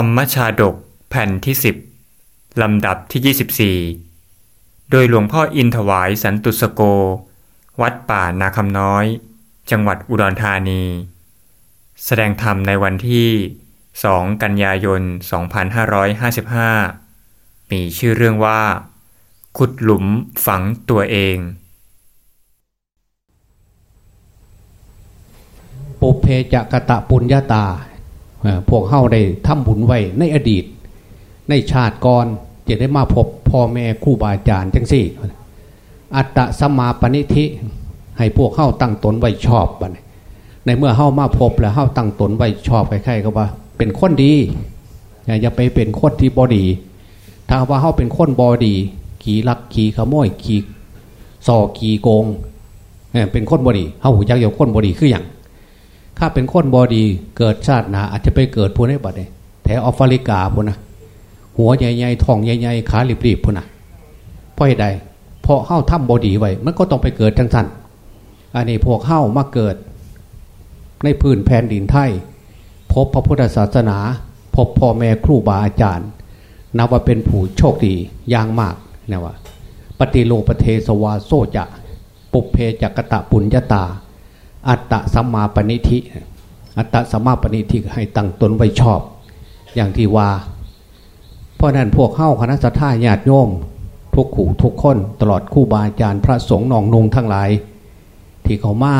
รรมชาดกแผ่นที่ 10 ลำดับที่ 24 โดยหลวงพ่ออินถวายสันตุสโก วัดป่านาคำน้อย จังหวัดอุดรธานี แสดงธรรมในวันที่ 2 กันยายน 2555 มีชื่อเรื่องว่า ขุดหลุมฝังตัวเอง ปุเพจกะตะปุญญาตา พวกเฮาได้ทำบุญไว้ในอดีต ในชาติก่อนจะได้มาพบพ่อแม่ครูบาอาจารย์จังสี่ อัตตสมาปณิธิ ให้พวกเฮาตั้งตนไว้ชอบบันในเมื่อเฮามาพบแล้วเฮาตั้งตนไว้ชอบใครๆก็ว่า เป็นคนดีอย่าไปเป็นคนที่บอดี ถ้าว่าเฮาเป็นคนบอดี ขี่ลักขี่ขโมยขี่ซอขี่โกงเป็นคนบอดีเฮาหูยักษ์อยคนบอดีคืออย่าง ถ้าเป็นคนบอดีเกิดชาติหนาอาจจะไปเกิดพูนให้บัดเนี่ยแถวแอฟริกาพูนนะหัวใหญ่ๆท้องใหญ่ๆขารีบๆพูนนะเพราะเหตุใดเพราะเข้าถ้ำบอดีไว้มันก็ต้องไปเกิดทั้งสั้นอันนี้พวกเข้ามาเกิด ในพื้นแผ่นดินไทย พบพระพุทธศาสนา พบพ่อแม่ครูบาอาจารย์นับว่าเป็นผู้โชคดีอย่างมากนะว่าปฏิรูปเทสวาโส จะปุพเพจะ กะตะปุญญะตา อัตตะสัมมาปณิธิ อัตตะสัมมาปณิธิให้ตั้งตนไว้ชอบ อย่างที่ว่า เพราะนั้นพวกเข้าคณะศรัทธาญาติโยมทุกผู้ทุกคนตลอดครูบาอาจารย์พระสงฆ์องค์ทั้งหลาย ที่เขามา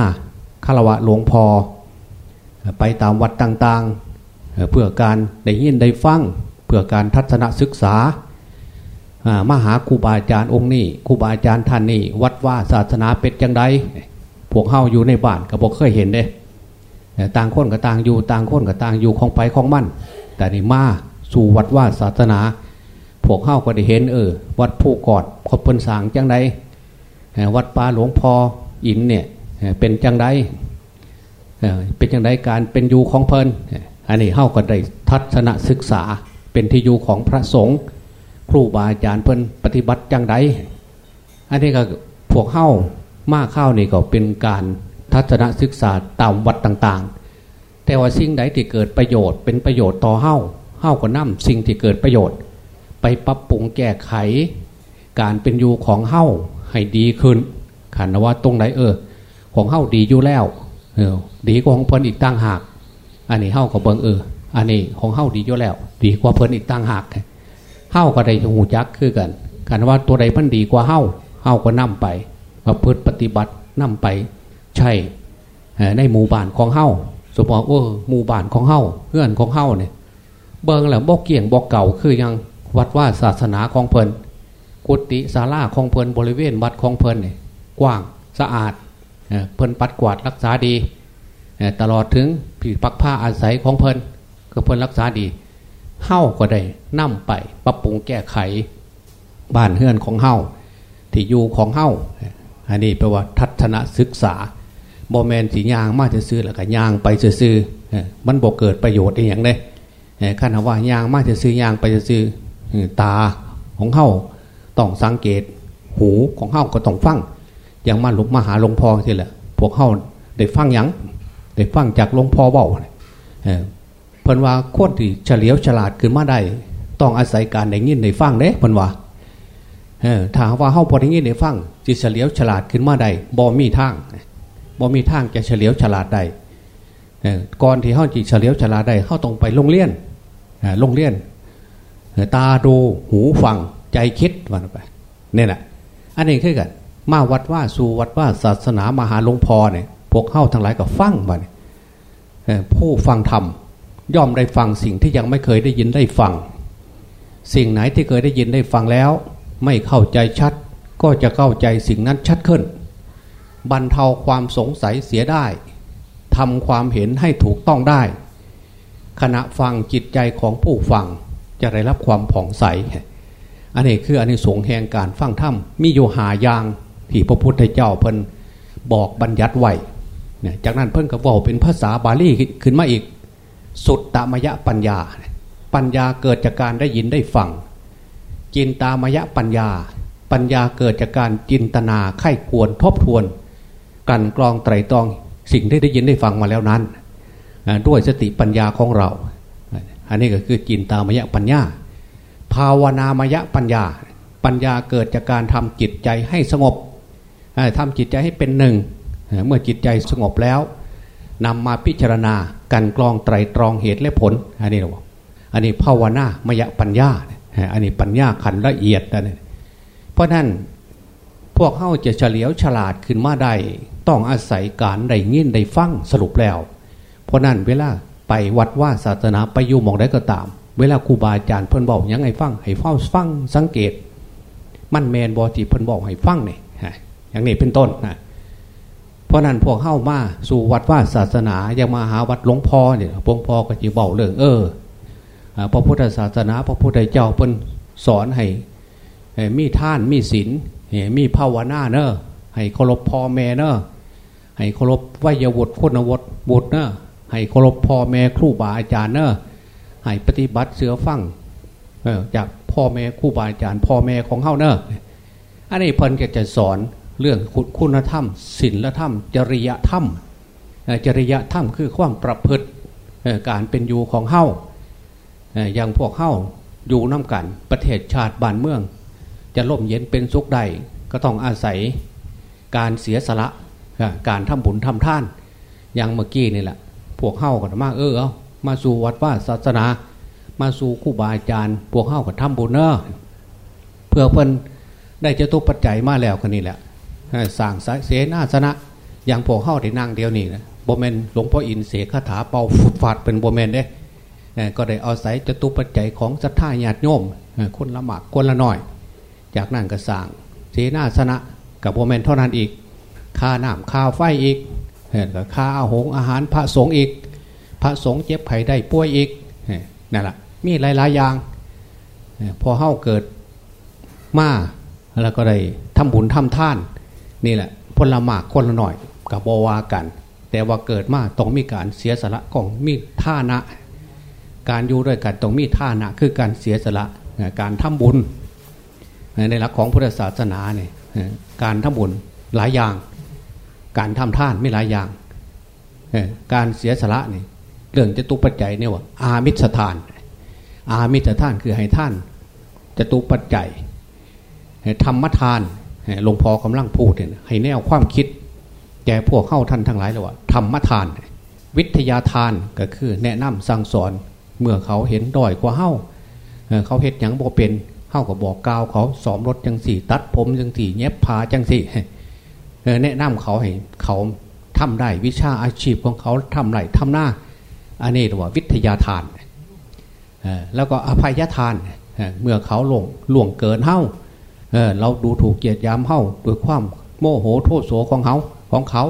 คารวะหลวงพ่อไปตามวัดต่างๆ เพื่อการได้ยินได้ฟังเพื่อการทัศนศึกษามาหาครูบาอาจารย์องค์นี้ครูบาอาจารย์ท่านนี้วัดว่าศาสนาเป็นจังได วกเฮาอยู่ในบ้านก็บอกเคยเห็นเด้แต่ต่างคนก็ต่างอยู่ต่างคนก็ต่างอยู่ของไปของมั่น แต่นี่มาสู่วัดว่าศาสนา พวกเฮาก็ได้เห็น เออ วัดผู้กอดขบเพิ่นสางจังไดวัดป่าหลวงพ่ออินเนี่ยเป็นจังไดเป็นจังไดการเป็นอยู่ของเพิ่นอันนี้เฮาก็ได้ทัศนศึกษาเป็นที่อยู่ของพระสงฆ์ครูบาอาจารย์เพิ่นปฏิบัติจังไดอันนี้ก็พวกเฮา มากเข้านี่ก็เป็นการทัศนศึกษาตามวัดต่างๆ แต่ว่าสิ่งใดที่เกิดประโยชน์ เป็นประโยชน์ต่อเฮ้าเฮ้าก็นำสิ่งที่เกิดประโยชน์ ไปปรับปรุงแก้ไข การเป็นอยู่ของเฮ้าให้ดีขึ้นขันว่าตรงไหนเออ ของเฮ้าดีอยู่แล้วเออดีกว่าของเพิ่นอีกตั้งหาก อันนี้เฮ้าก็เบิงเออ อันนี้ของเฮ้าดีอยู่แล้ว ดีกว่าเพิ่นอีกตั้งหากเฮ้าก็ได้หูจักคือกันกันว่าตัวใดมันดีกว่าเฮ้าเฮ้าก็นำไป ประพฤติปฏิบัตินำไปใช่ในหมู่บ้านของเฮาสมมติว่าหมู่บ้านของเฮาเพื่อนของเฮาเนี่ยเบิงแล้วบอกเกี่ยงบอกเก่าคือยังวัดว่าศาสนาของเพลินกุฏิศาลาของเพลินบริเวณวัดของเพลินเนี่ยกว้างสะอาดเพลินปัดกวาดรักษาดีตลอดถึงผีปักผ้าอาศัยของเพลินก็เพลินรักษาดีเฮาก็ได้นำไปปรับปรุงแก้ไขบ้านเฮือนของเฮาที่อยู่ของเฮา อันนี้แปลว่าทัศนศึกษาโมเมนสียางมาจะซื้อแล้วก็ยางไปซื้อมันบอกเกิดประโยชน์อย่างเลยขั้นว่ายางมาจะซื้อยางไปซื้อตาของเฮาต้องสังเกต หูของเฮาก็ต้องฟังอย่างมาหลุกมาหาหลวงพ่อที่แหละพวกเฮาได้ฟังยังได้ฟังจากหลวงพ่อเบาเพิ่นว่าคตรที่เฉลียวฉลาดขึ้นมาได้ ต้องอาศัยการได้ยินได้ฟังเด้เพิ่นว่า ถ้าว่าเฮาพอได้ยินได้ฟังจิตเฉลียวฉลาดขึ้นมาได้บ่มีทางบ่มีทางจะเฉลียวฉลาดได้ก่อนที่เฮาจิตเฉลียวฉลาดได้เฮาต้องไปโรงเรียนโรงเรียน ตาดูหูฟังใจคิดวันไปเนี่ยแหละอันนี้คือกันมาวัดว่าสู่วัดว่าศาสนามหาหลวงพ่อเนี่ยพวกเข้าทั้งหลายก็ฟังมาเนี่ยผู้ฟังธรรมย่อมได้ฟังสิ่งที่ยังไม่เคยได้ยินได้ฟัง สิ่งไหนที่เคยได้ยินได้ฟังแล้ว ไม่เข้าใจชัดก็จะเข้าใจสิ่งนั้นชัดขึ้น บรรเทาความสงสัยเสียได้ทำความเห็นให้ถูกต้องได้ ขณะฟังจิตใจของผู้ฟังจะได้รับความผ่องใส อันนี้คืออันนี้สงแห่งการฟังธรรมมีโยหายางที่พระพุทธเจ้าเพิ่นบอกบัญญัติไว้จากนั้นเพิ่นก็บอกเป็นภาษาบาลีขึ้นมาอีก สุดตามยะปัญญา ปัญญาเกิดจากการได้ยินได้ฟัง จินตามยะปัญญา ปัญญาเกิดจากการจินตนาไข้ควรทบทวน กันกรองไตรตรองสิ่งที่ได้ยินได้ฟังมาแล้วนั้น ด้วยสติปัญญาของเรา อันนี้ก็คือจินตามยะปัญญา ภาวนามยะปัญญา ปัญญาเกิดจากการทำจิตใจให้สงบทำจิตใจให้เป็นหนึ่ง เมื่อจิตใจสงบแล้วนำมาพิจารณา กันกรองไตรตรองเหตุและผล อันนี้เราอันนี้ภาวนามยะปัญญา อันนี้ปัญญาขันละเอียดนะเพราะนั้นพวกเข้าจะเฉลียวฉลาดขึ้นมาได้ต้องอาศัยการได้ยินได้ฟังสรุปแล้ว เพราะนั้นเวลาไปวัดว่าศาสนาไปอยู่มองได้ก็ตาม เวลาครูบาอาจารย์เพิ่นบอกยังไงฟังให้เฝ้าฟังสังเกต มันแมนบอที่เพิ่นบอกให้ฟังเนี่ยอย่างนี้เป็นต้นนะเพราะนั้นพวกเข้ามาสู่วัดว่าศาสนายังมาหาวัดหลวงพ่อเนี่ยหลวงพ่อก็จะบอกเรื่องเออ พระพุทธศาสนา พระพุทธเจ้าเพิ่นสอนให้มีท่านมีศีลมีภาวนาเนอะให้เคารพพ่อแม่เนอะให้เคารพวิยวุฒิคุณวุฒิบุตรเนอะให้เคารพพ่อแม่ครูบาอาจารย์เนอะให้ปฏิบัติเสือฟังจากพ่อแม่ครูบาอาจารย์ พ่อแม่ของเฮาเนอะอันนี้เพิ่นก็จะสอนเรื่องคุณธรรมศีลธรรม จริยธรรมจริยธรรมคือความประพฤติการเป็นอยู่ของเฮา อย่างพวกเฮาอยู่น้ากันประเทศชาติบ้านเมือง จะล่มเย็นเป็นสุขใดก็ต้องอาศัยการเสียสละการทำบุญทำท่าน อย่างเมื่อกี้นี่แหละพวกเข้ากันมากเออเอามาสู่วัดว่าศาสนา มาสู่คู่บาอาจารย์ พวกเข้ากันทำบุญเนอะเพื่อเพิ่นได้เจตุปัจจัยมาแล้วกันนี่แหละสั่งเสนาสนะ อย่างพวกเข้าที่นั่งเดียวนี่นะโบเมนหลวงพ่ออินเสกคาถาเป่าฟุดฟาดเป็นโบเมนเด้ ก็ได้เอาศัยจตุปัจจัยของศรัทธาญาติโยมคนละหมากคนละหน่อย จากนั่นก็สั่งเสนาสนะกับโบเมนเท่านั้นอีกค่าน้ำค่าไฟอีกกับค่าอาหงอาหารพระสงฆ์อีก พระสงฆ์เจ็บไผ่ได้ป่วยอีกนั่นแหละมีหลาย ๆ อย่างพอเข้าเกิดมาแล้วก็ได้ทำบุญทำท่าน นี่แหละพละหมากคนละหน่อยกับบวากัน แต่ว่าเกิดมาต้องมีการเสียสละของมีท่านะ การอยู่ด้วยกันต้องมีท่านะคือการเสียสละการทำบุญในหลักของพุทธศาสนาเนี่ยการทำบุญหลายอย่าง การทำท่านไม่หลายอย่าง การเสียสละนี่เรื่องจะตุปัจจัยเนี่ยว่าอามิสทาน อามิสทานคือให้ท่านจะตุปัจจัยธรรมทานหลวงพ่อกำลังพูดเนี่ยให้แนวความคิดแก่พวกเข้าท่านทั้งหลายเลยว่าธรรมทาน วิทยาทานก็คือแนะนำสั่งสอน เมื่อเขาเห็นด้อยกว่าเข้าเขาเห็นอย่างโบเป็นเข้ากับบอกกาวเขาสอมรถจังสี่ ตัดผมจังสี่เย็บผ้าจังสี่แนะนำเขาให้เขาทำได้วิชาอาชีพของเขาทำไรทำหน้าอันนี้เรียกว่าวิทยาทานแล้วก็อภัยทานเมื่อเขาหลงหลวงเกินเฮ้าเราดูถูกเกียรติยามเฮ้าด้วยความโมโหโทษโสของเขาของเขา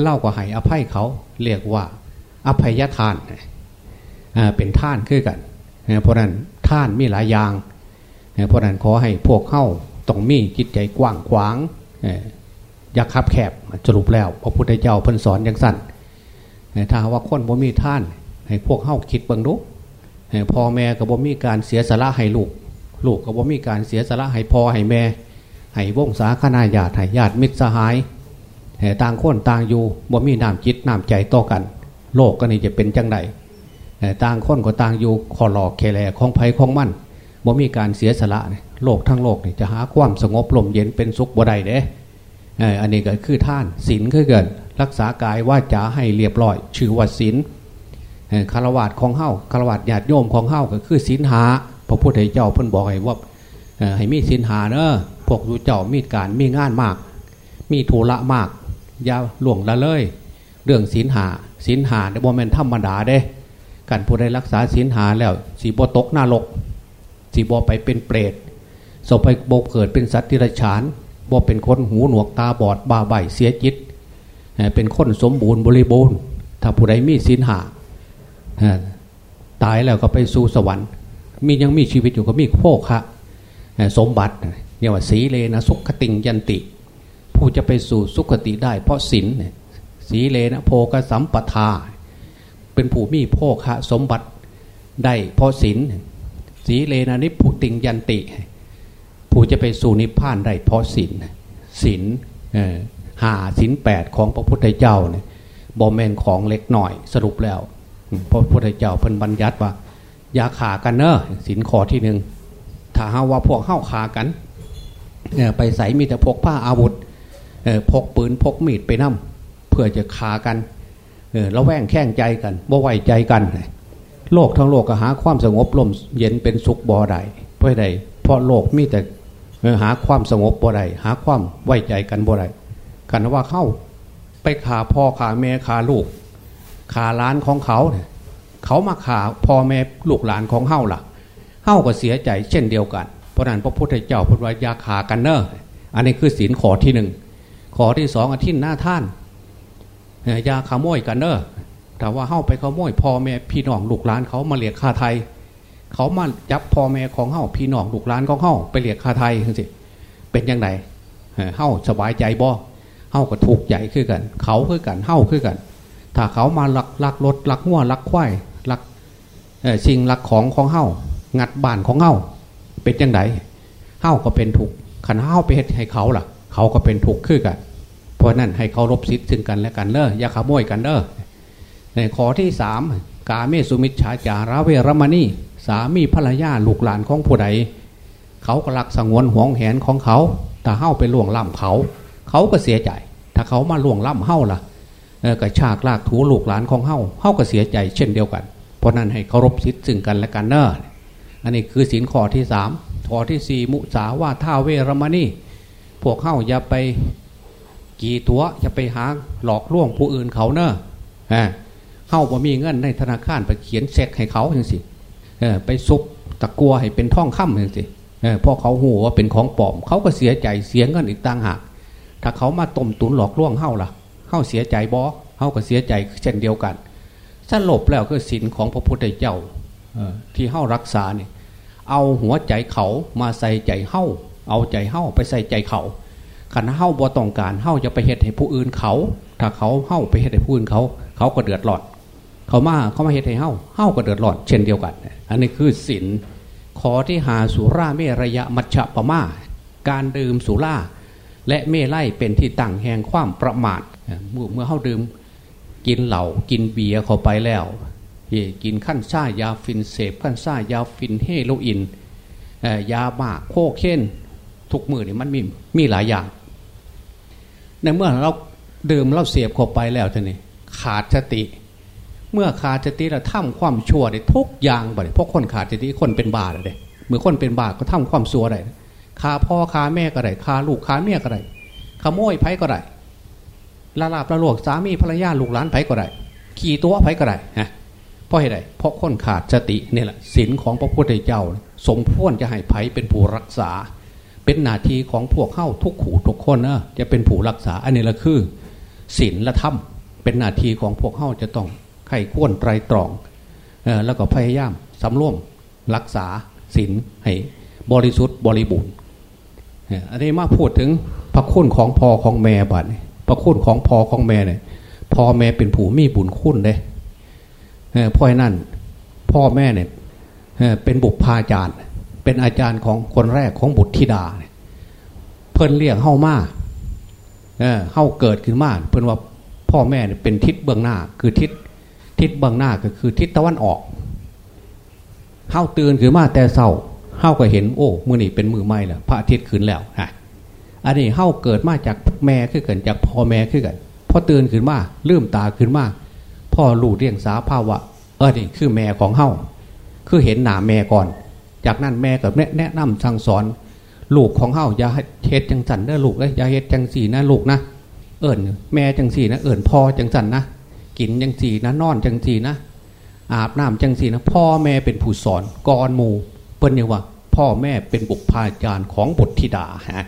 เล่าก็ให้อภัยเขาเรียกว่า อภัยทาน เป็นท่านคือกันเพราะนั้นท่านมีหลายอย่างเพราะนั้นขอให้พวกเข้าต้องมีจิตใจกว้างขวางอย่าคับแคบสรุปแล้วพระพุทธเจ้าเพิ่นสอนอย่างสั้นถ้าว่าคนบ่มีท่าน ให้พวกเข้าคิดบังดูพ่อแม่กับบ่มีการเสียสละให้ลูก ลูกกับบ่มีการเสียสละให้พ่อให้แม่ ให้วงศาคณาญาติให้ญาติมิตรสหายต่างคนต่างอยู่บ่มีน้ำจิตน้ำใจต่อกัน โลกก็นี่จะเป็นจังได ต่างคนก็ต่างอยู่ขอหลอกแคลของไผ่ของมั่นบ่มีการเสียสละโลกทั้งโลกนี่จะหาความสงบลมเย็นเป็นสุขบ่ได้เด้อันนี้ก็คือท่านศีลคือเกินรักษากายว่าจะให้เรียบร้อย ชื่อว่าศีลคารวะของเฮ้าคารวะญาติโยมของเฮ้าก็คือศีลหาพระพุทธเจ้าเพิ่นบอกให้ว่าให้มีศีลหาเนอะพวกยูเจ้ามีการมีงานมาก มีธุระมากอย่าหลวงละเลย เรื่องศีลหาศีลหาในโมเมนธรรมดาเด้ การผู้ใดรักษาศีลหาแล้วสีบอตกหน้าลกสีบอไปเป็นเปรตสบไปโบเกิดเป็นสัตว์ที่ไรฉานบ่เป็นคนหูหนวกตาบอดบาใบเสียจิต เป็นคนสมบูรณ์บริบูรณ์ ถ้าผู้ใดมีศีลหาตายแล้วก็ไปสู่สวรรค์ มียังมีชีวิตอยู่ก็มีโภคะสมบัติเนี่ยว่าสีเลนะสุขติงยันติ ผู้จะไปสู่สุขติได้เพราะศีลสีเลนะโพกสัมปทา เป็นผู้มีโภคะสมบัติได้เพราะศีลสีเลนะนิพุติงยันติ ผู้จะไปสู่นิพพานได้เพราะศีลศีลหาศีลแปดของพระพุทธเจ้าเนี่ยบอมแมนของเล็กหน่อยสรุปแล้วพระพุทธเจ้าเพิ่นบัญญัติว่า อย่าขากันเนอะสินข้อที่หนึ่งถ้าหาว่าพวกเข้าขากันไปใส่มีแต่พกผ้าอาวุธพกปืนพกมีดไปนั่มเพื่อจะขากัน เราแว่งแข้งใจกันบ่ไว้ใจกัน โลกทั้งโลกก็หาความสงบลมเย็นเป็นสุขบ่ได้เพราะใดเพราะโลกมีแต่หาความสงบบ่ได้หาความไว้ใจกันบ่ได้กันว่าเข้าไปขาพ่อขาแม่ขาลูกขาล้านของเขา เขามาขาพ่อแม่ลูกหลานของเฮ้าล่ะเฮ้าก็เสียใจเช่นเดียวกัน เพราะนั้นพระพุทธเจ้าพูดว่ายาขากันเนอะอันนี้คือศีลขอที่หนึ่งขอที่สองอาทิตย์หน้าท่าน ยาขโมยกันเนอะแต่ว่าเฮ้าไปขโมยพ่อแม่พี่น้องลูกหลานเขามาเรียกค่าไทย เขามาจับพ่อแม่ของเฮ้าพี่น้องลูกหลานของเฮ้าไปเรียกค่าไทยสิเป็นยังไงเฮ้าสบายใจบ่เฮ้าก็ถูกใจขึ้นกัน เขาขึ้นกันเฮ้าขึ้นกัน ถ้าเขามาลักลักรถลักหัวลักควายลักสิ่งลักของของเฮ้างัดบ้านของเฮ้าเป็นยังไงเฮ้าก็เป็นถูกขันเฮ้าไปให้เขาล่ะ เขาก็เป็นถูกขึ้นกัน เพราะนั้นให้เคารพสิทธิ์ซึ่งกันและกันเนออย่าขโมยกันเนอในข้อที่สามกาเมสุมิชฌาจาระเวรมณีสามีภรรยาลูกหลานของผู้ใด เขาก็รักสงวนห่วงแหนของเขาแต่เฮ้าไปล่วงล้ำเขา เขาก็เสียใจ ถ้าเขามาล่วงล้ำเฮ้าล่ะกระชากลากถูลูกหลานของเฮ้าเฮ้าก็เสียใจ เช่นเดียวกัน เพราะนั้นให้เคารพสิทธิ์ซึ่งกันและกันเนอะอันนี้คือสินข้อที่สามข้อที่สี่มุสาว่าท่าเวรมณีพวกเฮ้าอย่าไป กี่ตัวจะไปหาหลอกล่วงผู้อื่นเขาเนอะเข้าบ่มีเงินในธนาคารไปเขียนเช็คให้เขาอย่างสิไปซุกตะกัวให้เป็นท่องค่ำอย่างสิพอเขาหูว่าเป็นของปลอม เขาก็เสียใจเสียเงินอีกต่างหาก ถ้าเขามาต้มตุนหลอกล่วงเข้าล่ะเข้าเสียใจบอเข้าก็เสียใจเช่นเดียวกันสลบแล้วก็สินของพระพุทธเจ้าที่เข้ารักษาเนี่ยเอาหัวใจเขามาใส่ใจเข้าเอาใจเข้าไปใส่ใจเขา ขันเฮ้าบ่ต้องการเฮ้าจะไปเหตุให้ผู้อื่นเขา ถ้าเขาเฮ้าไปเหตุให้ผู้อื่นเขา เขาก็เดือดร้อนเขามาเขามาเหตุให้เฮ้าเฮ้าก็เดือดร้อนเช่นเดียวกัน อันนี้คือศีลขอที่หาสุราเมรยะมัชฌะปะมา การดื่มสุราและเมลัยเป็นที่ตั้งแห่งความประมาทเมื่อเมื่อเฮ้าดื่มกินเหล้ากินเบียร์เข้าไปแล้วกินขั้นซ่ายาฟินเสพขั้นซ่ายาฟินเฮโรอีนยาบ้าโคเคนทุกมือนี่มันมีมีหลายอย่าง ในเมื่อเราดื่มเราเสียบเข้าไปแล้วท่านี่ขาดสติ เมื่อขาดสติเราทำความชั่วได้ทุกอย่างบ่ได้เพราะคนขาดสติคนเป็นบาเลยเมื่อคนเป็นบาก็ทำความชั่วได้คาพ่อคาแม่ก็ได้คาลูกคาเมียก็ได้ขโมยไผ่ก็ได้ละลาบละลวกสามีภรรยาลูกหลานไผ่ก็ได้ขี่ตัวไผ่ก็ได้ฮะเพราะเหตุใดเพราะคนขาดสตินี่แหละศีลของพระพุทธเจ้า สมควรจะให้ไผ่เป็นผู้รักษา เป็นหน้าที่ของพวกเข้าทุกขู่ทุกคนนะจะเป็นผู้รักษาอันนี้ละคือศีลและธรรมเป็นหน้าที่ของพวกเข้าจะต้องไข้ข้วนไตรตรองแล้วก็พยายามสำรวมรักษาศีลให้บริสุทธิ์บริบูรณ์อันนี้มาพูดถึงพระคุณของพ่อของแม่บัดพระคุณของพ่อของแม่เนี่ยพ่อแม่เป็นผู้มีบุญคุณเลยพราะนั้นพ่อแม่เนี่ยเป็นบุพพาจารย์ เป็นอาจารย์ของคนแรกของบุตรธิดาเพิ่นเรียกเข้ามาเเข้าเกิดขึ้นมาเพิ่นว่าพ่อแม่เป็นทิศเบื้องหน้า คือทิศทิศเบื้องหน้าก็คือทิศตะวันออกเข้าตื่นขึ้นมาแต่เศร้าเข้าก็เห็นโอ้มือนี่เป็นมือไม่แล้วพระอาทิตย์ขึ้นแล้วฮะอันนี้เข้าเกิดมาจากแม่ขึ้นกันจากพ่อแม่ขึ้นกันพอตื่นขึ้นมาลืมตาขึ้นมาพ่อรู้เรียงสาภาวะเออนี่คือแม่ของเข้าคือเห็นหนาแม่ก่อน จากนั้นแม่กับแนะนำสั่งสอน ลูกของเฮาอย่าเฮ็ดจังสันนะลูกเลยอย่าเฮ็ดจังสีนะลูกนะเอิญแม่จังสีนะเอิญพ่อจังสันนะกินจังสีนะนอนจังสีนะ อาบน้ำจังสีนะพ่อแม่เป็นผู้สอนกรมูเปิ้นเนี่ยว่า พ่อแม่เป็นบุคพาจารย์ของบุตรธิดาฮะ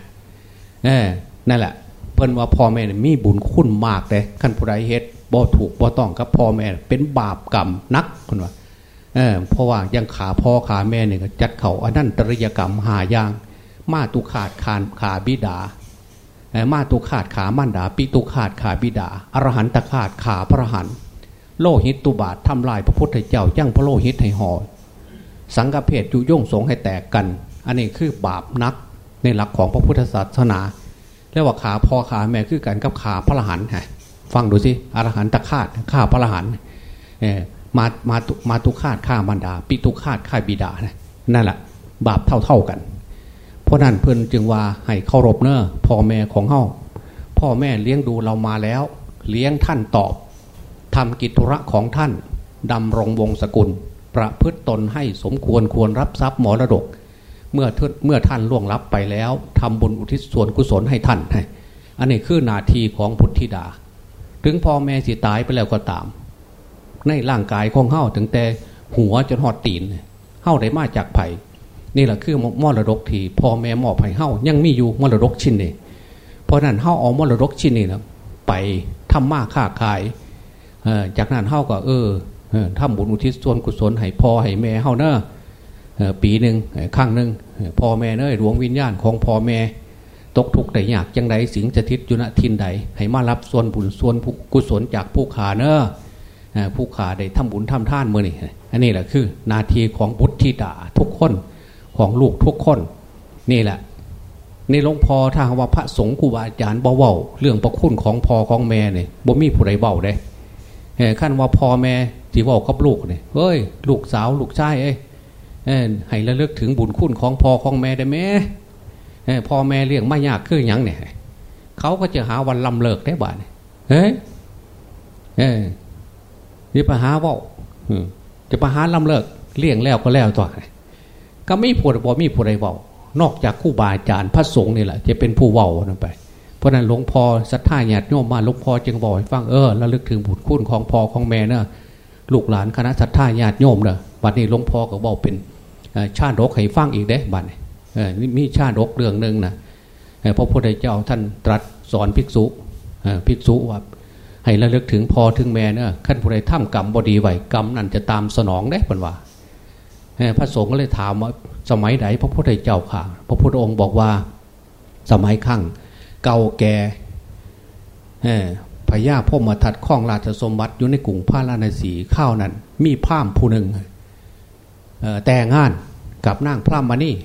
เออนั่นแหละเปิ้นว่าพ่อแม่มีบุญคุณมากเลยขั้นผู้ใดเฮ็ดบ่ถูกบ่ต้องกับพ่อแม่เป็นบาปกรรมนักคนว่า เออเพราะว่ายังขาพ่อขาแม่เนี่ยจัดเขาอันนั้นตริยกรรมหายาง มาตุขาดคานขาบิดามาตุขาดขามันดา ปิตุขาดขาบิดา อรหันตขาดขาพระหันโลหิตตุบาททำลายพระพุทธเจ้ายั่งพระโลหิตให้ห่อสังฆเพศยุยงสงให้แตกกัน อันนี้คือบาปนักในหลักของพระพุทธศาสนาเรียกว่าขาพ่อขาแม่คือกันกับขาพระหันฮะฟังดูสิอรหันตขาดขาพระหัน มามามาตุคาตฆ่ามันดา ปิตุคาตฆ่าบิดานะนั่นแหละบาปเท่าๆกัน เพราะนั้นเพื่อนจึงว่าให้เคารพเนอะพ่อแม่ของเฮาพ่อแม่เลี้ยงดูเรามาแล้ว เลี้ยงท่านตอบทำกิจธุระของท่านดำรงวงศกุล ประพฤตตนให้สมควรควรรับทรัพย์มรดก เมื่อเมื่อท่านล่วงลับไปแล้วทำบุญอุทิศส่วนกุศลให้ท่านอันนี้คือนาทีของพุทธิดา ถึงพ่อแม่สิตายไปแล้วก็ตาม ในร่างกายของเฮาถึงแต่หัวจนหอดตีนเฮาได้มาจากไผ่นี่แหละคือมรดกที่พ่อแม่มอบให้เฮายังมีอยู่มรดกชิ้นนี้เพราะนั้นเฮาเอามรดกชิ้นนี้นะไปทำมาค้าขายจากนั้นเฮาก็เออทำบุญอุทิศส่วนกุศลให้พ่อให้แม่เฮาเนอะปีหนึ่งครั้งหนึ่งพ่อแม่เนยดวงวิญญาณของพ่อแม่ตกทุกข์ได้ยากจังใดสิงสถิตอยู่ณทินใดให้มารับส่วนบุญส่วนกุศลจากผู้ขาเนอะ ผู้ขาได้ทำบุญทำท่านเมื่อนี่อันนี้แหละคือนาทีของบุตรธิดาทุกคนของลูกทุกคน นี่แหละในหลวงพ่อถ้าว่าพระสงฆ์ครูบาอาจารย์เบาเรื่องประคุณของพ่อของแม่เนี่ยบ่มีผู้ใดเบาได้ขั้นว่าพ่อแม่ที่ว่ากับลูกเนี่ยเฮ้ย ลูกสาวลูกชายเอ้ยให้ระลึกถึงบุญคุณของพ่อของแม่ได้ไหมพ่อแม่เลี้ยงไม่ยากคืออย่างเนี่ยเขาก็จะหาวันลำเลิกได้บ้านเฮ้ยเอยนี่ปัญหาว่าจะปหาลำเลิกเลี้ยงแล้วก็แล้วต่อก็ไม่พูดบอกมีผู้ใดเบานอกจากคู่บาอาจารย์พระสงฆ์นี่แหละจะเป็นผู้เบานั่นไป เพราะนั้นหลวงพ่อศรัทธาญาติโยมมาหลวงพ่อจึงบอกให้ฟังเออระลึกถึงบุญคุณของพ่อของแม่เนอะลูกหลานคณะศรัทธาญาติโยมเนอะวันนี้หลวงพ่อก็บอกเป็นชาติรกให้ฟังอีกเด้บัดนี้มีชาติรกเรื่องหนึ่งนะพระพุทธเจ้าท่านตรัสสอนภิกษุภิกษุว่า ให้ระลึกถึงพอถึงแม่เนอะขั้นผู้ใดทำกรรมบดีไหวกรรมนั่นจะตามสนองได้เป็นว่าพระสงฆ์ก็เลยถามว่าสมัยไหนพระพุทธเจ้าค่ะพระพุทธองค์บอกว่าสมัยขั้งเก่าแก่พญาพ่อมาทัดข้องราชสมบัติอยู่ในกลุ่มพระราณสีข้าวนั้น มีพามผู้หนึ่งแต่งงานกับนางพระมานี่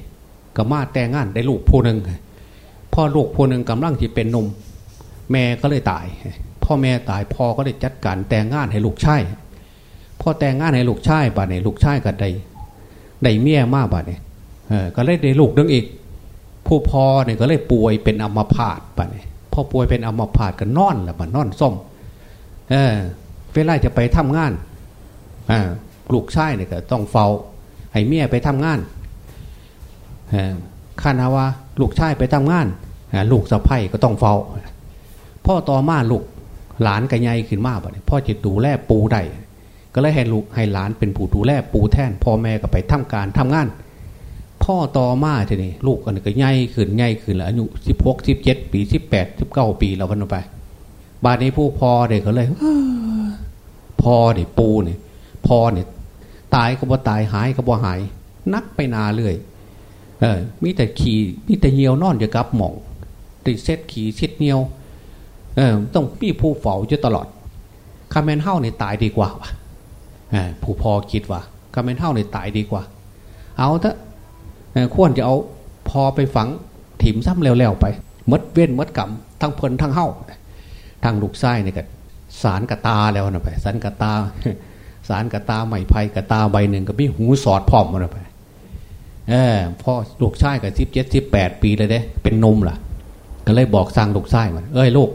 กับมาแต่งงานได้ลูกผู้หนึ่งพ่อลูกผู้หนึ่งกำลังที่เป็นนม แม่ก็เลยตาย พ่อแม่ตายพ่อก็ได้จัดการแต่งงานให้ลูกชายพ่อแต่งงานให้ลูกชายบ่าเนี่ยลูกชายก็ได้ได้เมียมากบ่าเนี่ยก็เลยได้ลูกนึงอีก ผู้พ่อเนี่ยก็เลยป่วยเป็นอัมพาตบ่าเนี่ยพ่อป่วยเป็นอัมพาตก็นอนแหละมันนอนส้มเออเวลาจะไปทำงานอ่ลูกชายเนี่ยก็ต้องเฝ้าให้เมียไปทำงานข้านาว่าลูกชายไปทำงานลูกสะพ้ก็ต้องเฝ้าพ่อต่อมาลูก หลานกันใหญ่ขึ้นมาบ่พ่อจะดูแลปูได้ก็เลยให้ลูกให้หลานเป็นผู้ดูแลปูแทนพ่อแม่ก็ไปทำการทำงาน พ่อต่อมาทีนี้ลูกอันนี้ก็ใหญ่ขึ้นใหญ่ขึ้นแล้วอายุสิบหกสิบเจ็ดปีสิบแปดสิบเก้าปีแล้ววันไป บาดนี้ผู้พ่อเด็กเขาเลยพ่อเนี่ยปูเนี่ยพ่อเนี่ยตายก็บ่ตายหายก็บ่หาย นักไปนาเรื่อยเออมีแต่ขี่มีแต่เหี่ยวนอนอยู่กับหมองติดเซตขี่เซตเนียว เออต้องมีผู้เฝ้าอยู่ตลอดคาแมนเฮ้าเนี่ยตายดีกว่าวะผู้พอคิดว่าคาแมนเฮ้าเนี่ยตายดีกว่า เอาเถอะควรจะเอาพอไปฝังถิ่มซ้ำแล้วๆไปมดเว้นมดกรรมทั้งเพลินทั้งเฮ้าทางลูกไส้เนี่ยก็สารกระตาแล้วนะไปสารกระตาสารกระตาใหม่ไผ่กระตาใบหนึ่งก็มีหูสอดพร้อมมาไปเออพ่อลูกชายกับสิบเจ็ดสิบแปดปีเลยเด้เป็นนมล่ะ ก็เลยบอกสร้างลูกชายมันเอ้ยลูก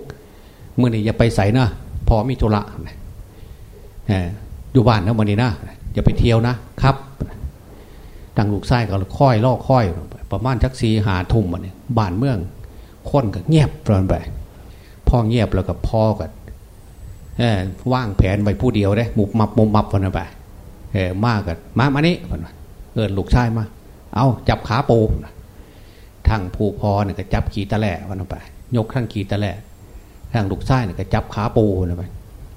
เมื่อนี้อย่าไปใส่นะพอมีธุระเอออยู่บ้านนะวันนี้นะอย่าไปเที่ยวนะครับทางลูกชายก็ค่อยล่อค่อย ประมาณชักสีหาทุ่มมันนี่ยบ้านเมืองคนก็เงียบเปลนไปพ่อเงียบแล้วกับพ่อก็ว่างแผนไว้ผู้เดียวได้มุบมับมุบมับพนไปเออมากกันมามานี่พนเอินลูกชายมา เอาจับขาปูทางผู้พอเนี่ยก็จับขีตะแหล่วันไป ยกทั้งขีตะแหล่ ทางลูกชายเนี่ยก็จับขาปูนะไป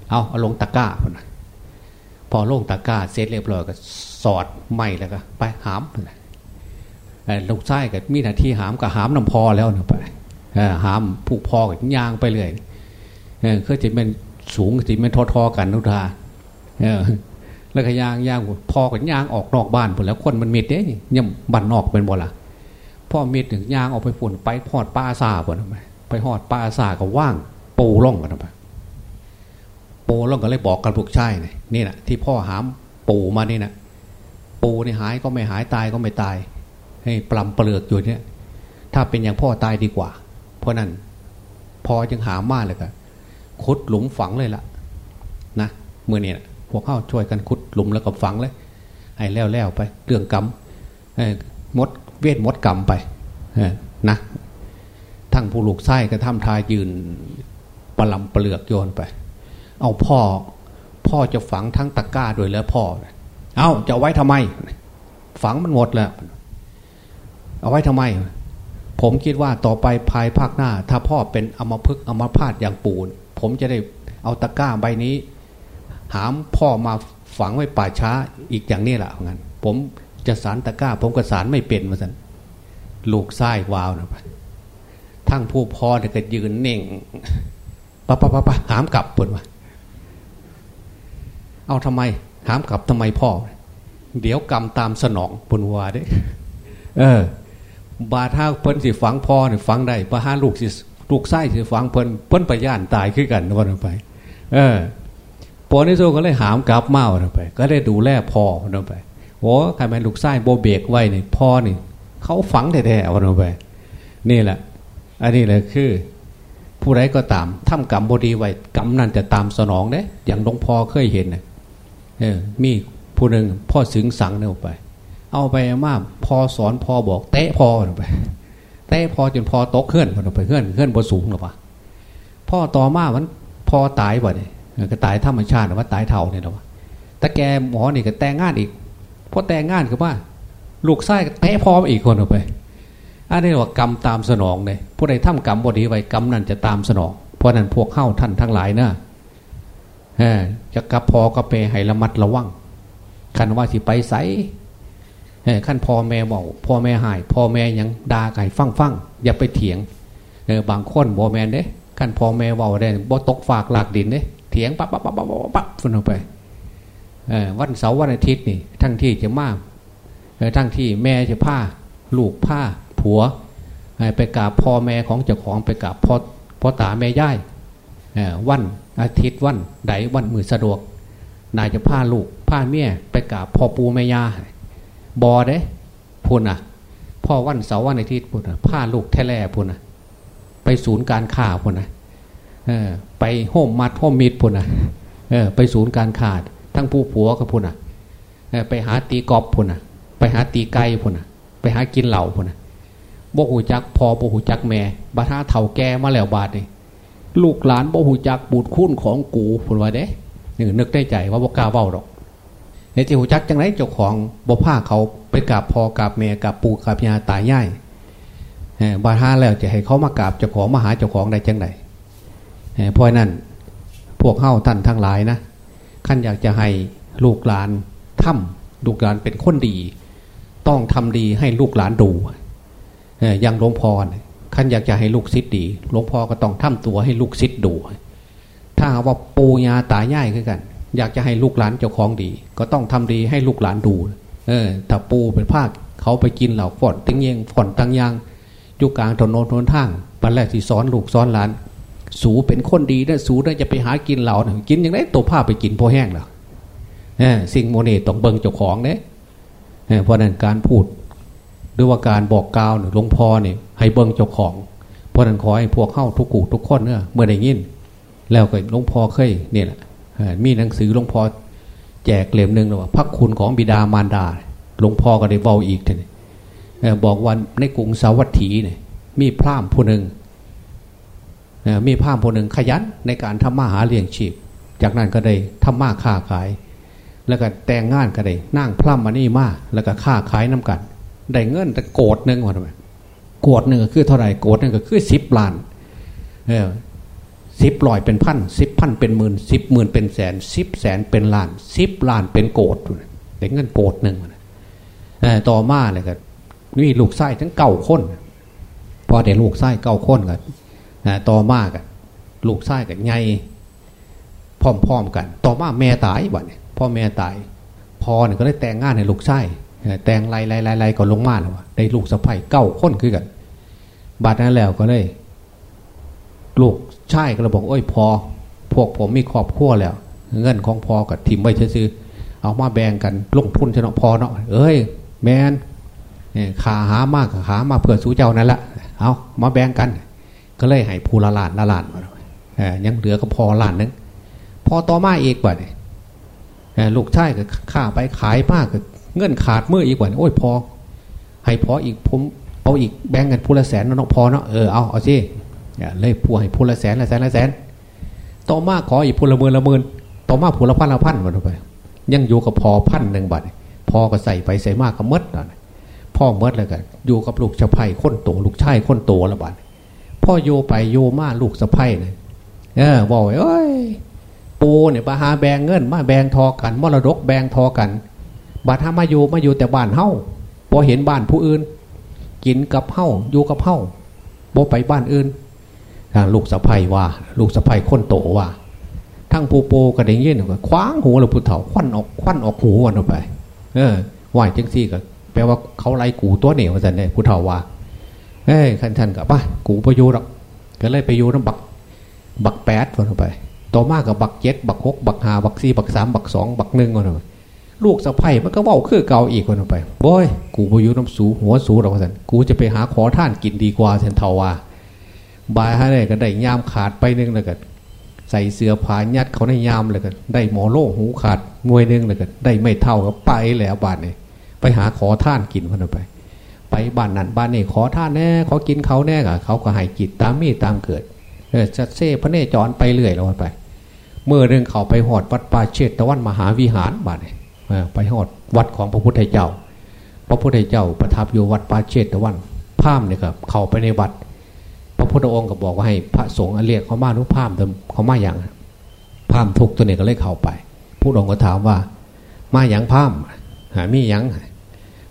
เอาเอาลงตะก้าพนพอลงตะก้าเสร็จเรียบร้อยก็สอดไม่แล้วก็ ไปหามลูกชายก็มีหน้าที่หามก็หามน้ำพอแล้วนะไปหามผู้พอก็ย่างไปเลยเคยจะเป็นสูงสิมันทอๆกันทุกทาแล้วก็ยางยางพอกับยางออกนอกบ้านผลแล้วคนมันมิดเด้ย่ยบันนอกเป็นบ่ละพ่อมิดถึงยางออกไปฝุ่นไปหอดป้าซาบ่นไปไปหอดป้าซาก็ว่าง ปูล่องกันไปปูแล้วก็เลยบอกกับลูกชายนี่นี่แหละที่พ่อหามปูมานี่นะปูนี่หายก็ไม่หายตายก็ไม่ตาย ให้ปลำเปลือกอยู่เนี่ย ถ้าเป็นอย่างพ่อตายดีกว่า เพราะนั้นพอจึงหามาเลยก็ขุดหลุมฝังเลยละนะเมื่อเนี่ยพวกเข้าช่วยกันขุดหลุมแล้วก็ฝังเลยให้แล้วแล้วไปเรื่องกรรมมดเวทมดกรรมไปนะทั้งผู้ลูกไส้ก็ทำทายยืน ปลำเปลือกโยนไป เอาพ่อ พ่อจะฝังทั้งตะกร้าด้วยแล้วพ่อ เอาจะไว้ทำไม ฝังมันหมดแล้ว เอาไว้ทำไม ผมคิดว่าต่อไปภายภาคหน้า ถ้าพ่อเป็นอมพึกอมพาตอย่างปูน ผมจะได้เอาตะกร้าใบนี้ หามพ่อมาฝังไว้ป่าช้าอีกอย่างนี้แหละงั้นผมจะสารตะกร้า ผมก็สารไม่เป็นมาสันลูกไส้วาวนะทั้งผู้พ่อเนี่ยก็ยืนเน่ง ปะปะปะปะหามกลับปนวะเอาทำไม หามกลับทำไมพ่อ เดี๋ยวกรรมตามสนองปนวาเด้ เออ บาท่าเพิ่นสิฝังพ่อเนี่ยฝังได้ปะห้าลูกสิลูกไส้สิฝังเพิ่นเพิ่นไปย่านตายขึ้นกันวันไป เออปอนิโซก็เลยหามกลับเมาไป ก็ได้ดูแลพ่อวันไปโอ้ใครเป็นลูกไส้โบเบกไว้เนี่ยพ่อนี่เขาฝังแท้ๆวันไป นี่แหละ อันนี้เลยคือ ผู้ใดก็ตามทำกรรมบดีไว้กรรมนั่นจะตามสนองเด้อย่างหลวงพ่อเคยเห็นเออมีผู้หนึ่งพ่อสึงสังเนี่ยไป เอาไปมาพอสอนพอบอกเตะพอไปเตะพอจนพอตกเคลื่อนไปเคลื่อนเคลื่อนบนสูงหรอปะพ่อต่อมามันพอตายบ่เนี่ยก็ตายธรรมชาติหรือว่าตายเท่าเนี่ยหรอวะแต่แกหมอนี่ก็แต่งงานอีกพอแต่งงานคือว่า ลูกไส้เตะพออีกคนออกไป อันนี้ว่ากรรมตามสนองเลยผู้ใดทำกรรมบดีไว้กรรมนั่นจะตามสนอง เพราะนั้นพวกเข้าท่านทั้งหลายนะจะกับพอกระเปให้ระมัดระวังคันว่าสิไปใสขั้นพ่อแม่บอกพ่อแม่หายพ่อแม่ยังด่าไก่ฟังฟังอย่าไปเถียงเออบางคนบอแมนเด้ขั้นพ่อแม่เบอกได้บ่ตกฝากหลักดินเด้เถียงปั๊บปั๊บปั๊บปั๊บปั๊บฟุ้นออกไปวันเสาร์วันอาทิตย์นี่ทั้งที่จะมาทั้งที่แม่จะผ้าลูกผ้า ผัว ไปกราบพ่อแม่ของเจ้าของไปกราบพ่อพ่อตาแม่ย่ายวันอาทิตย์วันใดวันมือสะดวก นายจะพาลูกพาเมียไปกราบพ่อปูแม่ย่าบอเด้พูนอะพ่อวันเสาร์วันอาทิตย์พูนอะพาลูกแท้แล่พูนอะไปศูนย์การค้าพูนอะไปโฮมมัดโฮมมิดพูนอะไปศูนย์การค้าทั้งผู้ผัวกับพูนอะไปหาตีกอบพูนอะไปหาตีไก่พูนอะไปหากินเหล่าพูนอะ บ่หูจักพอบ่หูจักแม่บาท่าเถ่าแก่มาแล้วบาดนี่ลูกหลานบ่หูจักบูดคุ้นของกูพูดว่าเด้นี่นึกได้ใจว่าบ่กล้าเบ้าดอกในที่หูจักจังไรเจ้าของบ่ผ้าเขาไปกราบพอกราบแม่กราบปู่กราบยาตายย่ายบาท่าแล้วจะให้เขามากราบเจ้าของมาหาเจ้าของได้จังไรเพราะนั้นพวกเข้าท่านทั้งหลายนะขั้นอยากจะให้ลูกหลานทำลูกหลานเป็นคนดี ต้องทำดีให้ลูกหลานดู อย่างหลวงพ่อขั้นอยากจะให้ลูกศิษย์ดีหลวงพ่อก็ต้องทำตัวให้ลูกศิษย์ดู ถ้าว่าปูยาตายายคือกัน อยากจะให้ลูกหลานเจ้าของดี ก็ต้องทำดีให้ลูกหลานดู เออถ้าปูเป็นภาคเขาไปกินเหล่าฝนตั้งเยงฝนตั้งยางยุกลางถนนทนทางปันแรกที่สอนลูกสอนหลาน สูเป็นคนดีนะสูนะจะไปหากินเหล่ากินอย่างไรตัวผ้าไปกินพอแห้งแล้วสิ่งโมเนตต้องเบิงเจ้าของเนี่ยเพราะนั้นการพูด หรือว่าการบอกกล่าวเนี่ยหลวงพ่อเนี่ยให้เบิ้งเจ้าของ เพราะนั้นขอให้พวกเข้าทุกกูทุกคนเนี่ยเมื่อได้ยิน แล้วก็หลวงพ่อเคยเนี่ยแหละมีหนังสือหลวงพ่อแจกเล่มหนึ่งเลยว่าพักคุณของบิดามารดาหลวงพ่อก็ได้เบาอีกทีนี้บอกวันในกรุงสาวัตถีเนี่ยมีพร่ามผู้หนึ่งมีพร่ามผู้หนึ่งขยันในการทำมาหาเลี้ยงชีพ จากนั้นก็ได้ทำมาค้าขาย แล้วก็แต่งงานก็ได้นั่งพร่ำมานี่มาแล้วก็ค้าขายน้ากัน ได้เงินแต่โกดหนึ่งวันไปโกดหนึ่งก็คือเท่าไหร่โกดหนึ่งก็คือสิบล้านเออสิบลอยเป็นพันสิบพันเป็นหมื่นสิบหมื่นเป็นแสนสิบแสนเป็นล้านสิบล้านเป็นโกดได้เงินโกดหนึ่งต่อมาเลยก็นี่ลูกไส้ทั้งเก่าค้นพอได้ลูกไส้เก่าค้นกันต่อมากันลูกไส้กันไงพร้อมๆกัน ต่อมาแม่ตายบ่เนี่ยพ่อแม่ตายพอเนี่ยก็ได้แต่งงานให้ลูกไส้ แต่งไล่ไล่ไล่ไล่ก็ลงมาแล้วได้ลูกสะใภ้เก้าคนคือกันบาดนั้นแล้วก็เลย ลูกชายก็เลยบอกโอ้ยพอ พวกผมมีครอบครัวแล้ว เงินของพอกับทิมไว้ซื้อเอามาแบ่งกันลงทุนชนะพอเนาะเอ้ย แมนขาหามากขามาเพื่อสู้เจ้านั่นแหละเอามาแบ่งกัน ก็เลยให้ภูละลานละลานยังเหลือก็พอล้านนึงพอต่อมาอีกว่าเนี่ยลูกชายก็ข้าไปขายมากก็ เงินขาดเมื่ออีกว่าโอ้ยพอ ให้พออีกผมเอาอีกแบ่งกันพูละแสนเนาะพอเนาะเออเอาเอาสิเลยพูให้พูละแสนละแสนละแสนต่อมาขออีกพูละหมื่นละหมื่นต่อมาพูละพันละพันมาไป ยังอยู่กับพอพันหนึ่งบาทพอก็ใส่ไปใส่มากก็มดพ่อมดเลยกันอยู่กับลูกสะใภ้คนโตลูกชายคนโตละบาทพ่อโยไปโยมาลูกสะใภ้เนี่ยเออบอกเอ้ยปูเนี่ยมาหาแบงเงินมาแบงทอกันมรดกแบงทอกัน บาดถ้ามาอยู่มาอยู่แต่บ้านเฮ้าพอเห็นบ้านผู้อื่น กินกับเฮ้าอยู่กับเฮ้าบ่ไปบ้านอื่นลูกสะใภ้ว่า ลูกสะใภ้คนโตว่า ทั้งปูโปกระเด้งเย็นก็คว้างหูเราพุทธเถาควันออกควันออกหูวันออกไป เออไหวจังซี่ก็แปลว่าเขาไล่กูตัวเหนียวสันเนี่ยพุทธเถาว่าเอ้ยขันทันกับป่ะกูไปอยู่หรอกก็เลยไปอยู่น้ำบัก บักแปดวันออกไป ต่อมากับบักเจ็ดบักหกบักห้าบักสี่บักสามบักสองบักหนึ่งวันออกไป ลูกสะใภ้มันก็ว่าคือเก่าอีกวันไปโอยกูไปยู่น้ำสูหัวสูเราสันกูจะไปหาขอท่านกินดีกว่าเซนเทาว่าบายให้ได้ก็ได้ยามขาดไปนึงเลยกันใส่เสื้อผ้ายัดเขาในยามเลยกันได้หมอโล่หูขาดมวยนึงเลยกันได้ไม่เท่ากับไปแล้วบาทนี่ไปหาขอท่านกินคนไป ไปบ้านนั้นบ้านนี้ขอท่านแน่ขอกินเขาแน่กะเขาก็ให้จิตตามมีตามเกิดเออจะเซ่พระเนจรไปเรื่อยแล้วไป เมื่อเรื่องเขาไปหอดวัดป่าเชตตะวันมหาวิหารบาทนี่ ไปหอดวัดของพระพุทธเจ้า พระพุทธเจ้าประทับอยู่วัดป่าเชตตะวันพามเนี่ยครับเข้าไปในวัด พระพุทธองค์ก็บอกว่าให้พระสงฆ์เรียกเขามานุภาพเขามาอย่างพามทุกตัวเนี่ยก็เลยเข้าไปพระองค์ก็ถามว่า มาอย่างพามหามีอย่าง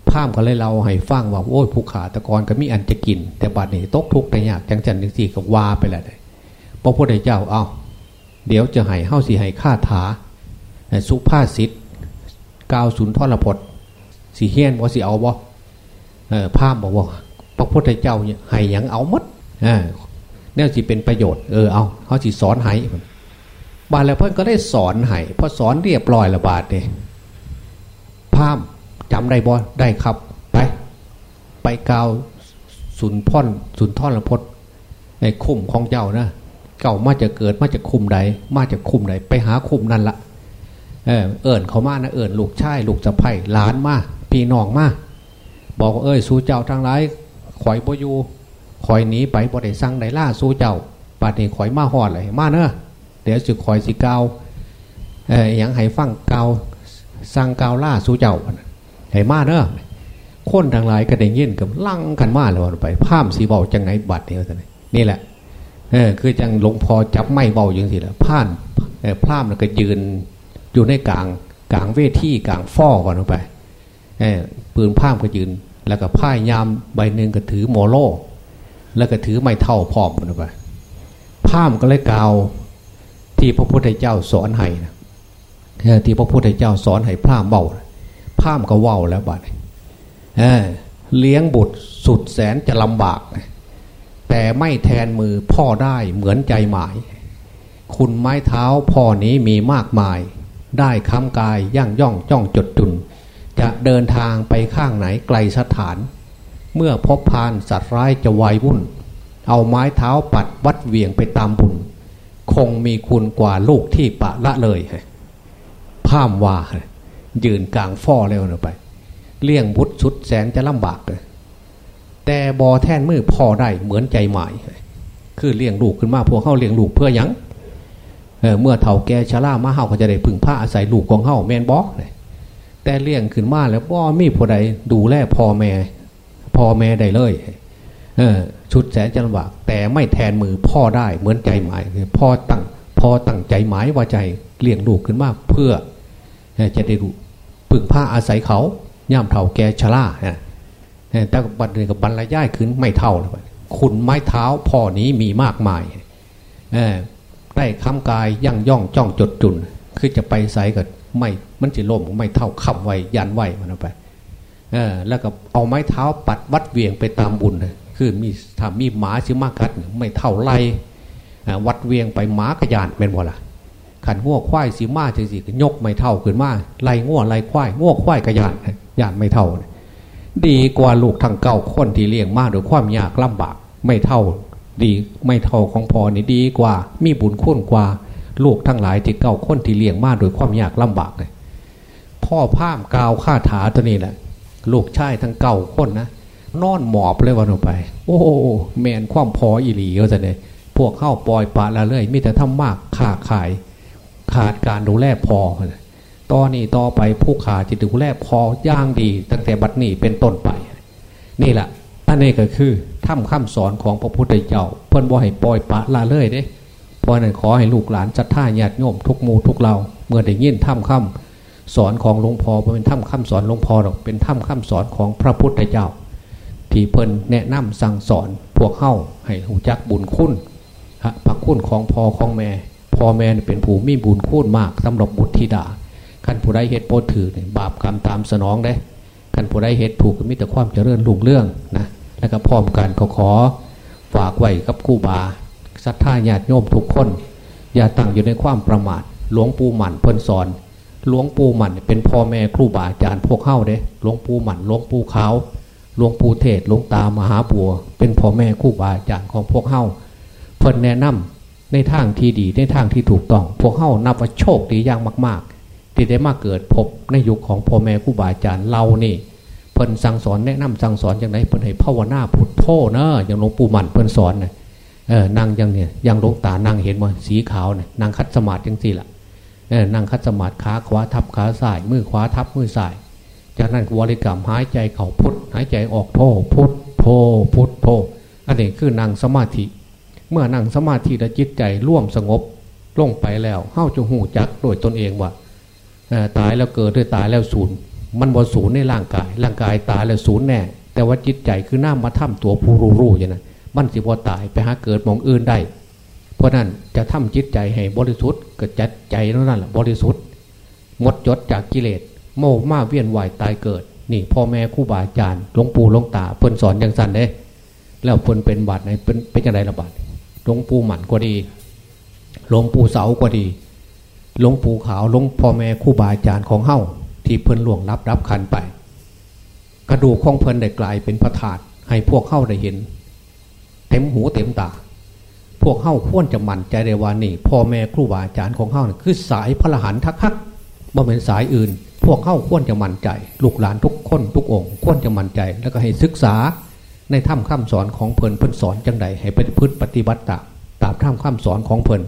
พามก็เลยเราให้ฟังว่าโอ้ยผู้ขาตะกรก็มีอันจะกิน แต่บัดนี้ตกทุกข์แต่ยากจังจันจังสี่ก็ว่าไปแล้วพระพุทธเจ้าเอาเดี๋ยวจะให้เฮ้าสีให้ฆ่าถาสุภาษิต กาวสุนทรพจน์สีเฮียนว่สีเอาบ่พามบอกว่า พระพุทธเจ้าให้ยังเอามดเนี่ยสิเป็นประโยชน์เออเอาเขาสิสอนให้บาแล้วเพื่อนก็ได้สอนให้พอสอนเรียบร้อยละบาทเนี่ยพามจำได้บ่ได้ครับ ไป ไปกาวสุนพ่อนสุนท่อนละพดในคุ้มของเจ้านะเก่ามาจะเกิดมาจะคุมใดมาจะคุมใดไปหาคุมนั่นละ เออเอิญเขามานะเอิญลูกชายลูกสะใภ้หลานมาพี่น้องมาบอกเอ้ยสู้เจ้าทางไรข่อยบ่อยู่คอยหนีไปบ่ได้สั่งได้ล่าสู้เจ้าปานี้คอยมาหอดเลยมาเนอะเดี๋ยวจะคอยสิเกาเอ้ยยังให้ฟังเกาสั่งเกาล่าสู้เจ้าให้มาเนอะคนทางหลายก็ได้ยินกับลั่งกันมาเลยวันไปพามสีเบาจังไหนบัดเนี่ยนี่แหละเออคือจังหลวงพอจับไม่เบาอย่างสิละพ่านพร่ามแล้วก็ยืน อยู่ในกลางกลางเวทีกลางฟ้อกันไปเออปืนพ่ามก็ยืน แล้วก็พ่ายยามใบหนึ่งก็ถือโมโลแล้วก็ถือไม้เท่าพร้อมกันไปผ้ามก็เลยกาวที่พระพุทธเจ้าสอนให้นะที่พระพุทธเจ้าสอนให้พร่ามเบาพร่ามก็เว้าแล้วบัดเเลี้ยงบุตรสุดแสนจะลำบาก แต่ไม่แทนมือพ่อได้เหมือนใจหมาย คุณไม้เท้าพ่อนี้มีมากมาย ได้ค้ำกายย่างย่องจ้องจดจุน จะเดินทางไปข้างไหนไกลสถาน เมื่อพบพานสัตว์ร้ายจะวายวุ่น เอาไม้เท้าปัดวัดเวียงไปตามบุญ คงมีคุณกว่าลูกที่ปะละเลยพามว่ายืนกลางฟอเร็วไป เลี่ยงบุตรชุดแสนจะลำบากเลยแต่บอแท่นมือพ่อได้เหมือนใจหมาย คือเลี้ยงลูกขึ้นมาพวกเข้าเลี้ยงลูกเพื่อยัง เเมื่อเถ่าแก่ชรามาเฮาก็จะได้พึ่งผ้าอาศัยลูกของเฮาแมนบอกแต่เลี้ยงขึ้นมาแล้วบ่มีผู้ใดดูแลพ่อแม่พ่อแม่ได้เลยเออชุดแสนจะลำบากแต่ไม่แทนมือพ่อได้เหมือนใจหมายพ่อตั้งพ่อตั้งใจหมายว่าใจเลี้ยงลูกขึ้นมาเพื่อจะได้รู้พึ่งผ้าอาศัยเขาย่ามเท่าแก่ชราแต่บัดนี้กับบรรยายขึ้นไม่เท่าเลยคุณไม้เท้าพ่อนี้มีมากมาย ได้คำกายยั่งย่องจ้องจดจุน คือจะไปใส่กับไม่มันจะล่มไม่เท่าคำไว้ยันไว้มันไปเออแล้วก็เอาไม้เท้าปัดวัดเวียงไปตามบุญคือมีถ้ามีหมาชิมากัดไม่เท่าไรวัดเวียงไปหมากระยานเป็นบ่ละขันง้วควายสีมาจังสิยกไม่เท่าขึ้นมาไล่ง้วไล่ควายง้วควายกระยานยานไม่เท่า ดีกว่าลูกทางเก่าคนที่เลี้ยงมาโดยความยากลำบาก ไม่เท่า ดีไม่เท่าของพอนี่ดีกว่า มีบุญคุ้นกว่า ลูกทั้งหลายที่เก่าคนที่เลี้ยงมาโดยความยากลำบากเลยพ่อพามกาวข้าถาตัวนี้แหละลูกชายทั้งเก่าคนนะนอนหมอบเลยวันออกไป โอ้แมนความพออีหลีก็จะเนี่ยพวกเข้าปล่อยปละละเลยมิแต่ทำมากขาขาย ขาดการดูแลพอตอนนี้ต่อไปผู้ขาจะดูแลพอย่างดี ตั้งแต่บัดนี้เป็นต้นไป นี่แหละ อันนี้ก็คือทำคำสอนของพระพุทธเจ้า เพิ่นบ่ให้ปล่อยปะละเลยเด้เพราะนั้นขอให้ลูกหลานศรัทธาญาติโยมทุกมูทุกเราเมื่อได้ยินทำคำสอนของหลวงพ่อเป็นทำคำสอนหลวงพ่อหรอกเป็นทำคำสอนของพระพุทธเจ้า ที่เพิ่นแนะนำสั่งสอนพวกเข้าให้หูจักบุญคุณพระคุณของพ่อของแม่พ่อแม่เป็นผู้มีบุญคุณมากสำหรับบุตรธิดาขันผู้ใดเหตุโปรถือบาปกรรมตามสนองได้ขันผู้ใดเหตุถูกก็มีแต่ความเจริญรุ่งเรื่องนะ แล้วก็พร้อมกันเขาขอฝากไว้กับคู่บาศรัทธาญาติโยมทุกคน อย่าตั้งอยู่ในความประมาทหลวงปู่หมันเพิ่นสอนหลวงปู่หมันเป็นพ่อแม่ครูบาอาจารย์พวกเข้าเด้หลวงปู่หมันหลวงปู่ขาวหลวงปู่เทศหลวงตามหาบัว เป็นพ่อแม่ครูบาอาจารย์ของพวกเข้าเพิ่นแนะนำในทางที่ดีในทางที่ถูกต้อง พวกเข้านับว่าโชคดีอย่างมาก ๆ ที่ได้มาเกิดพบในยุคของพ่อแม่ครูบาอาจารย์เรานี่ เพิ่นสั่งสอนแนะนำสั่งสอนอย่างไรเพิ่นให้ภาวนาพุทโธเนอะอย่างหลวงปู่มันเพิ่นสอนเนี่ยเออนางอย่างเนี่ยยังหลวงตานางเห็นว่าสีขาวเนี่ยนางคัดสมาธิยังสิละเออนางคัดสมาธิขาขวาทับขาซ้ายมือขวาทับมือซ้าย จากนั้นวริกรรมหายใจเข่าพุทหายใจออกโธพุทโธพุทโธอันนี้คือนางสมาธิ เมื่อนางสมาธิและจิตใจร่วมสงบลงไปแล้วเข้าจะหูจักโดยตนเองว่าตายแล้วเกิดด้วยตายแล้วสูญ มันบอศูนย์ในร่างกาย ร่างกายตายแล้วศูนย์แน่ แต่ว่าจิตใจคือหน้ามาถ้ำตัวผู้รู้รู้อย่างนั้นมันสิบอตายไปหาเกิดมองอื่นได้ เพราะนั้นจะทำจิตใจให้บริสุทธิ์กิดจัดใจนั่นแหละบริสุทธิ์หมดจดจากกิเลสโมมาเวียนวายตายเกิด นี่พ่อแม่คู่บาอาจารย์หลวงปู่หลวงตาเพิ่นสอนอย่างสั้นเลยแล้วเพิ่นเป็นบาดไหนเป็นเป็นยังไงละบาดหลวงปู่หมันก็ดีหลวงปู่เสาก็ดีหลวงปู่ขาวหลวงพ่อแม่คู่บาอาจารย์ของเฮ้า ที่เพิ่นหลวงรับรับขันไป กระดูกของเพิ่นได้กลายเป็นพระธาตุให้พวกเข้าได้เห็น เต็มหูเต็มตา พวกเข้าควรจะมั่นใจในวันนี้พ่อแม่ครูบาอาจารย์ของเข้าคือสายพระหันทักทักบ่เป็นสายอื่น พวกเข้าควรจะมั่นใจ ลูกหลานทุกคนทุกองค์ควรจะมั่นใจ แล้วก็ให้ศึกษาในถ้ำข้ามสอนของเพลินเพิ่นสอนจังใดให้ไปพึ่ปฏิบัติตามตามถ้ำข้ามสอนของเพลิน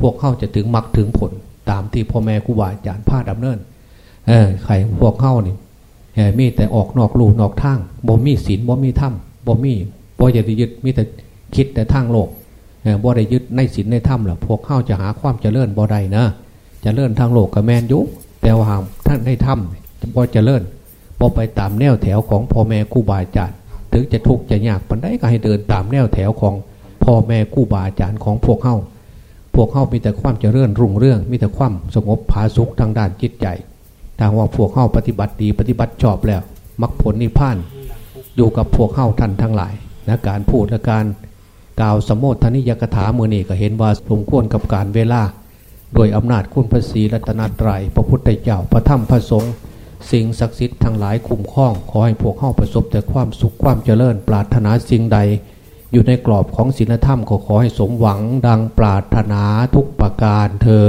พวกเข้าจะถึงมรรคถึงผลตามที่พ่อแม่ครูบาอาจารย์พาดำเนิน เออใครพวกเข้านี่มีแต่ออกนอกลูนอกทางบ่มีศีลบ่มีธรรมบ่มีบ่จะได้ยึดมีแต่คิดแต่ทางโลกบ่ได้ยึดในศีลในธรรมหรอพวกเข้าจะหาความเจริญบ่ได้นะจะเลื่อนทางโลกกับแมนยุแต่ว่าท่านได้ทำบ่จะเลื่อนบ่ไปตามแนวแถวของพ่อแม่คู่บาอาจารย์ถึงจะทุกข์จะยากปันได้ก็ให้เดินตามแนวแถวของพ่อแม่คู่บาอาจารย์ของพวกเข้าพวกเข้ามีแต่ความเจริญรุ่งเรื่องมีแต่ความสงบผาสุขทางด้านจิตใจ ถ้าว่าพวกเข้าปฏิบัติดีปฏิบัติชอบแล้วมรรคผลนิพพาน อยู่กับพวกเข้าท่านทั้งหลายนะการพูดและการกล่าวสมโภชนิยกถาเมื่อนี้ก็เห็นว่าสมควรกับการเวลา โดยอำนาจคุณพระศรีรัตนตรยัยพระพุทธเจ้าพระธรรมพระสงฆ์สิ่งศักดิ์สิทธิ์ทั้งหลายคุ้มครอง ขอให้พวกเข้าประสบแต่ความสุขความเจริญ ปรารถนาสิ่งใด อยู่ในกรอบของศีลธรรมขอขอให้สมหวังดังปรารถนาทุกประการเทอ